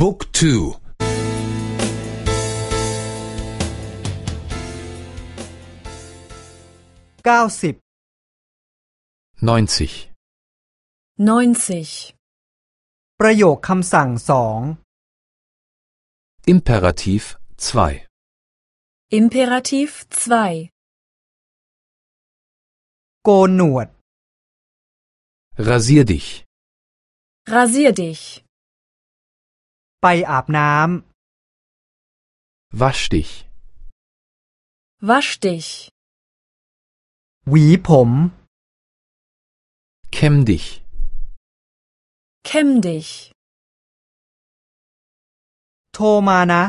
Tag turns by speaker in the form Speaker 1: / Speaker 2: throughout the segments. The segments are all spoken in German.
Speaker 1: Book 2
Speaker 2: เก้าสิบ
Speaker 1: 90
Speaker 3: 90.
Speaker 2: ประโยคคำสั่งสอง
Speaker 1: Imperativ 2
Speaker 3: Imperativ 2.
Speaker 2: โกนหนวด
Speaker 1: Rasier dich
Speaker 3: Rasier dich.
Speaker 2: ไปอาบน้
Speaker 1: Wasch dich
Speaker 3: Wasch dich. ำ
Speaker 2: หวีผม
Speaker 1: Kämm dich
Speaker 3: Kämm dich.
Speaker 2: โทรมานะ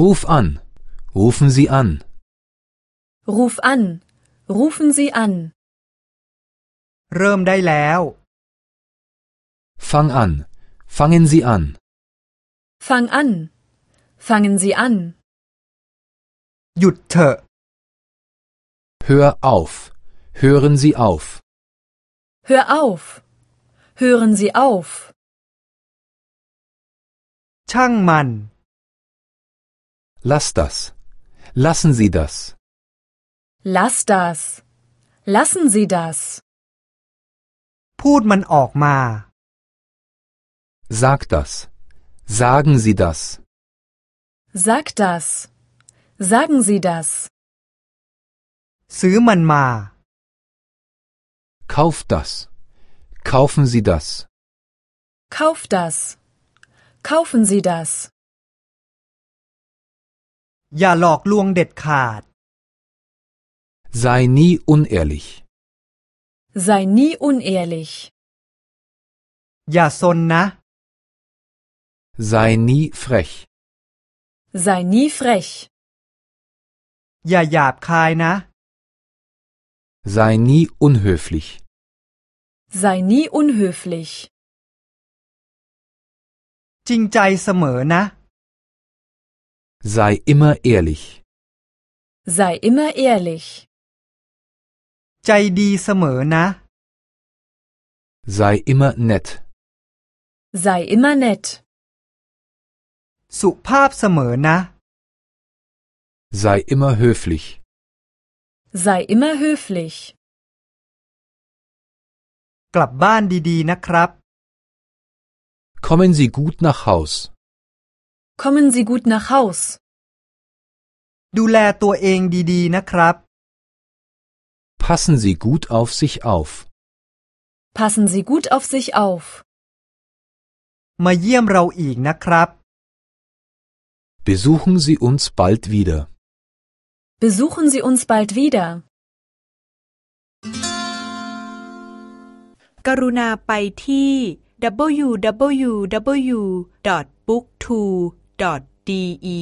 Speaker 1: Ruf an Rufen Sie an
Speaker 3: Ruf an. Rufen Sie an.
Speaker 2: เริ่มได้แล้ว
Speaker 1: Fang an Fangen Sie an
Speaker 3: Fang an. Fangen Sie an.
Speaker 2: หยุดเถอะ
Speaker 1: Hör auf Hören Sie auf
Speaker 3: Hör auf. Hören Sie auf.
Speaker 2: ช่างมัน
Speaker 1: Lass das Lassen Sie das
Speaker 3: Lass das. Lassen Sie das.
Speaker 2: พูดมันออกมา
Speaker 1: Sag das Sagen Sie das
Speaker 3: Sag das. Sagen Sie das.
Speaker 2: ซื้อมันมา
Speaker 1: Kauf das Kaufen Sie das
Speaker 3: Kauf das. Kaufen Sie das.
Speaker 2: อย่าหลอกลวงเด็ดขาด
Speaker 1: Sei nie unehrlich
Speaker 3: Sei nie unehrlich.
Speaker 2: อย่าซนนะ
Speaker 1: Sei nie frech
Speaker 3: Sei nie frech.
Speaker 2: อย่าหยาบคายนะ
Speaker 1: Sei nie unhöflich
Speaker 3: Sei nie unhöflich.
Speaker 2: จริงใจเสมอนะ
Speaker 1: Sei immer ehrlich
Speaker 3: Sei immer ehrlich.
Speaker 2: ใจดีเสมอนะ
Speaker 1: Sei immer nett
Speaker 3: Sei immer nett.
Speaker 2: สุภาพเสมอนะ
Speaker 1: Sei immer höflich
Speaker 3: Sei immer höflich.
Speaker 2: กลับบ้านดีๆนะครับ
Speaker 1: Kommen Sie gut nach Haus
Speaker 3: Kommen Sie gut nach Haus.
Speaker 2: ดูแลตัวเองดีๆนะครับ
Speaker 1: Passen Sie gut auf sich auf
Speaker 3: Passen Sie gut auf sich auf.
Speaker 2: มาเยี่ยมเราอีกนะครับ
Speaker 1: Besuchen Sie uns bald wieder
Speaker 3: Besuchen Sie uns bald wieder.
Speaker 4: กรุณาไปที่ www.booktwo.de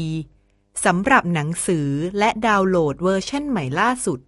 Speaker 4: สำหรับหนังสือและดาวน์โหลดเวอร์ชันใหม่ล่าสุด